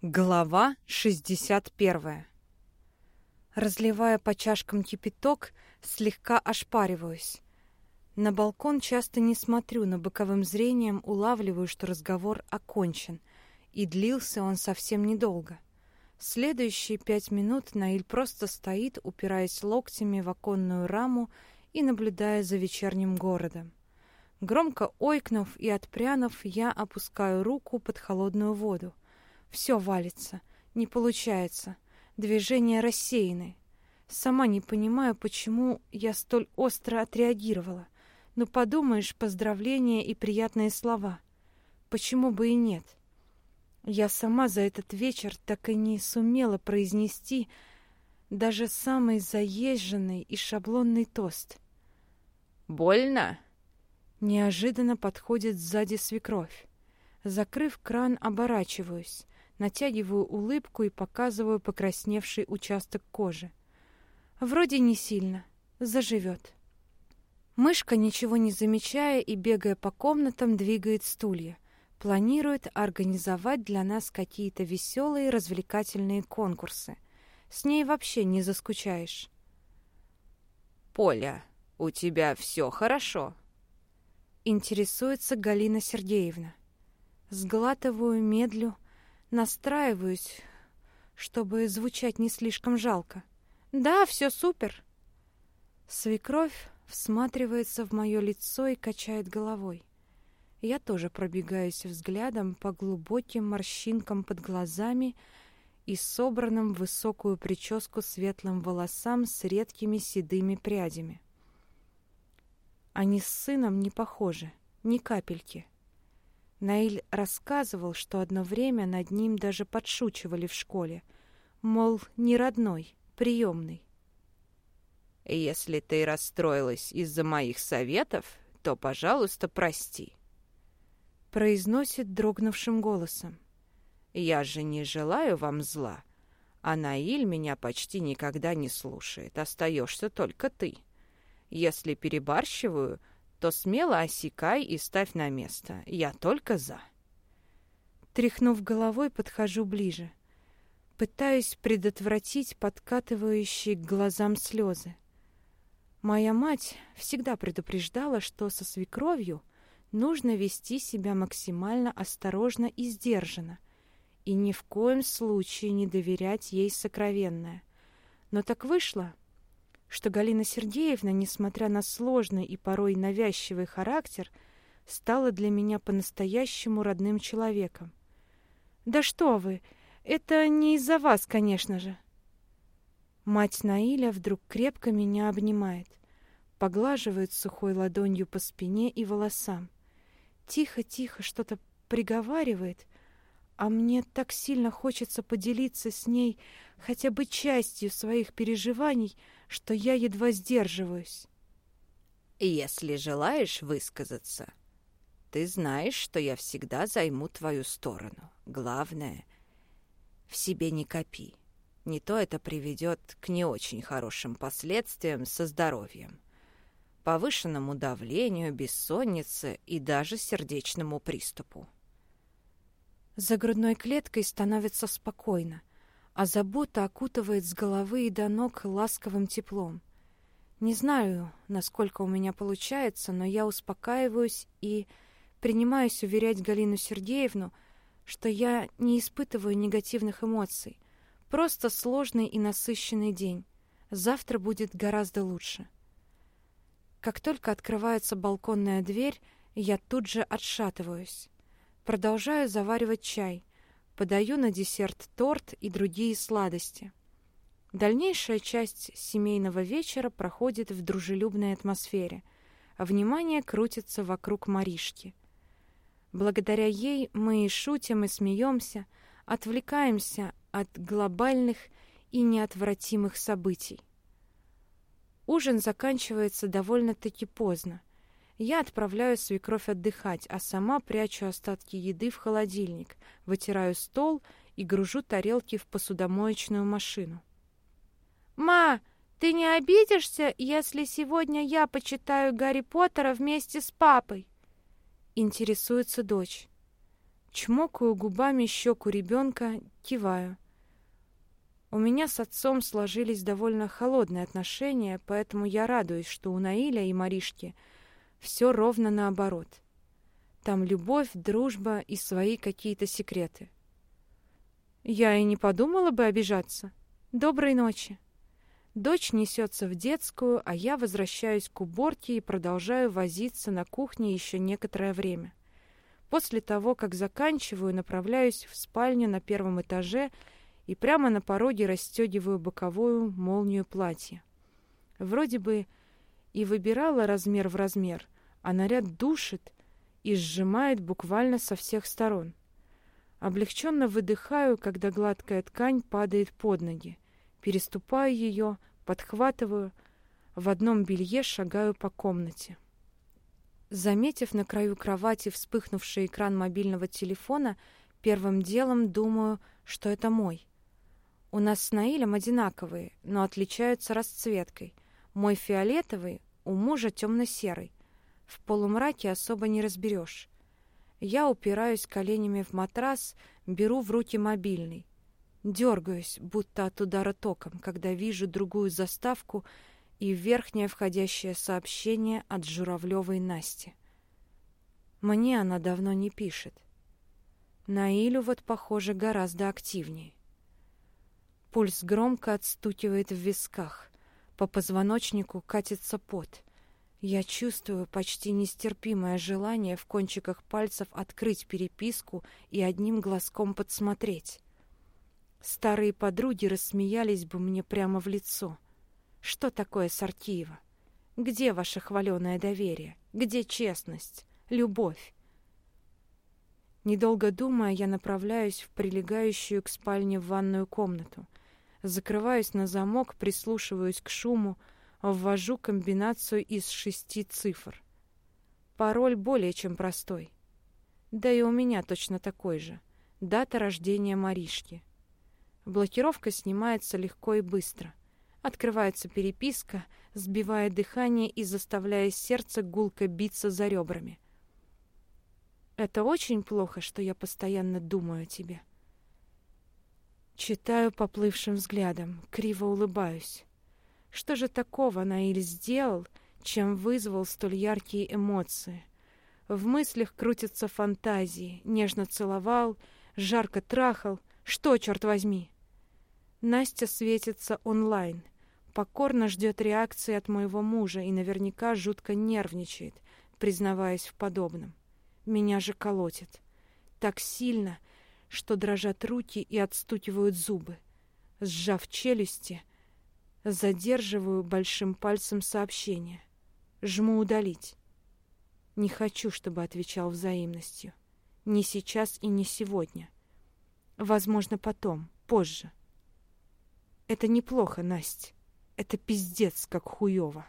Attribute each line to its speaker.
Speaker 1: Глава 61. Разливая по чашкам кипяток, слегка ошпариваюсь. На балкон часто не смотрю, но боковым зрением улавливаю, что разговор окончен, и длился он совсем недолго. Следующие пять минут Наиль просто стоит, упираясь локтями в оконную раму и наблюдая за вечерним городом. Громко ойкнув и отпрянув, я опускаю руку под холодную воду. Все валится, не получается. Движения рассеяны. Сама не понимаю, почему я столь остро отреагировала. Ну, подумаешь, поздравления и приятные слова. Почему бы и нет? Я сама за этот вечер так и не сумела произнести даже самый заезженный и шаблонный тост.
Speaker 2: «Больно?»
Speaker 1: Неожиданно подходит сзади свекровь. Закрыв кран, оборачиваюсь натягиваю улыбку и показываю покрасневший участок кожи. Вроде не сильно, заживет. Мышка, ничего не замечая и бегая по комнатам, двигает стулья. Планирует организовать для нас какие-то веселые развлекательные конкурсы. С ней вообще не заскучаешь.
Speaker 2: «Поля, у тебя все хорошо?»
Speaker 1: Интересуется Галина Сергеевна. Сглатываю, медлю, Настраиваюсь, чтобы звучать не слишком жалко. Да, все супер. Свекровь всматривается в мое лицо и качает головой. Я тоже пробегаюсь взглядом по глубоким морщинкам под глазами и собранным в высокую прическу светлым волосам с редкими седыми прядями. Они с сыном не похожи, ни капельки. Наиль рассказывал, что одно время над ним даже подшучивали в школе, мол, не родной, приемный.
Speaker 2: «Если ты расстроилась из-за моих советов, то, пожалуйста, прости», — произносит дрогнувшим голосом. «Я же не желаю вам зла, а Наиль меня почти никогда не слушает, остаешься только ты. Если перебарщиваю, то смело осекай и ставь на место. Я только за.
Speaker 1: Тряхнув головой, подхожу ближе. Пытаюсь предотвратить подкатывающие к глазам слезы. Моя мать всегда предупреждала, что со свекровью нужно вести себя максимально осторожно и сдержанно, и ни в коем случае не доверять ей сокровенное. Но так вышло, что Галина Сергеевна, несмотря на сложный и порой навязчивый характер, стала для меня по-настоящему родным человеком. «Да что вы! Это не из-за вас, конечно же!» Мать Наиля вдруг крепко меня обнимает, поглаживает сухой ладонью по спине и волосам. Тихо-тихо что-то приговаривает, а мне так сильно хочется поделиться с ней хотя бы частью своих переживаний, что я едва сдерживаюсь.
Speaker 2: «Если желаешь высказаться, ты знаешь, что я всегда займу твою сторону. Главное, в себе не копи. Не то это приведет к не очень хорошим последствиям со здоровьем, повышенному давлению, бессоннице и даже сердечному приступу.
Speaker 1: За грудной клеткой становится спокойно а забота окутывает с головы и до ног ласковым теплом. Не знаю, насколько у меня получается, но я успокаиваюсь и принимаюсь уверять Галину Сергеевну, что я не испытываю негативных эмоций. Просто сложный и насыщенный день. Завтра будет гораздо лучше. Как только открывается балконная дверь, я тут же отшатываюсь. Продолжаю заваривать чай, Подаю на десерт торт и другие сладости. Дальнейшая часть семейного вечера проходит в дружелюбной атмосфере, внимание крутится вокруг Маришки. Благодаря ей мы и шутим, и смеемся, отвлекаемся от глобальных и неотвратимых событий. Ужин заканчивается довольно-таки поздно. Я отправляю свекровь отдыхать, а сама прячу остатки еды в холодильник, вытираю стол и гружу тарелки в посудомоечную машину. «Ма, ты не обидишься, если сегодня я почитаю Гарри Поттера вместе с папой?» Интересуется дочь. Чмокаю губами щеку ребенка, киваю. У меня с отцом сложились довольно холодные отношения, поэтому я радуюсь, что у Наиля и Маришки все ровно наоборот. Там любовь, дружба и свои какие-то секреты. Я и не подумала бы обижаться. Доброй ночи. Дочь несется в детскую, а я возвращаюсь к уборке и продолжаю возиться на кухне еще некоторое время. После того, как заканчиваю, направляюсь в спальню на первом этаже и прямо на пороге расстегиваю боковую молнию платья. Вроде бы и выбирала размер в размер, а наряд душит и сжимает буквально со всех сторон. Облегченно выдыхаю, когда гладкая ткань падает под ноги. Переступаю ее, подхватываю, в одном белье шагаю по комнате. Заметив на краю кровати вспыхнувший экран мобильного телефона, первым делом думаю, что это мой. У нас с Наилем одинаковые, но отличаются расцветкой. Мой фиолетовый, у мужа темно-серый. В полумраке особо не разберешь. Я упираюсь коленями в матрас, беру в руки мобильный. Дергаюсь, будто от удара током, когда вижу другую заставку и верхнее входящее сообщение от Журавлевой Насти. Мне она давно не пишет. Наилю вот, похоже, гораздо активнее. Пульс громко отстукивает в висках. По позвоночнику катится пот. Я чувствую почти нестерпимое желание в кончиках пальцев открыть переписку и одним глазком подсмотреть. Старые подруги рассмеялись бы мне прямо в лицо — что такое Сартиева? Где ваше хваленое доверие? Где честность, любовь? Недолго думая, я направляюсь в прилегающую к спальне в ванную комнату. Закрываюсь на замок, прислушиваюсь к шуму, ввожу комбинацию из шести цифр. Пароль более чем простой. Да и у меня точно такой же. Дата рождения Маришки. Блокировка снимается легко и быстро. Открывается переписка, сбивая дыхание и заставляя сердце гулко биться за ребрами. Это очень плохо, что я постоянно думаю о тебе. Читаю поплывшим взглядом, криво улыбаюсь. Что же такого Наиль сделал, чем вызвал столь яркие эмоции? В мыслях крутятся фантазии, нежно целовал, жарко трахал. Что, черт возьми? Настя светится онлайн. Покорно ждет реакции от моего мужа и наверняка жутко нервничает, признаваясь в подобном. Меня же колотит. Так сильно, что дрожат руки и отстукивают зубы. Сжав челюсти, задерживаю большим пальцем сообщение. Жму удалить. Не хочу, чтобы отвечал взаимностью. Не сейчас и не сегодня. Возможно, потом, позже. Это неплохо, Настя. Это пиздец, как хуёво.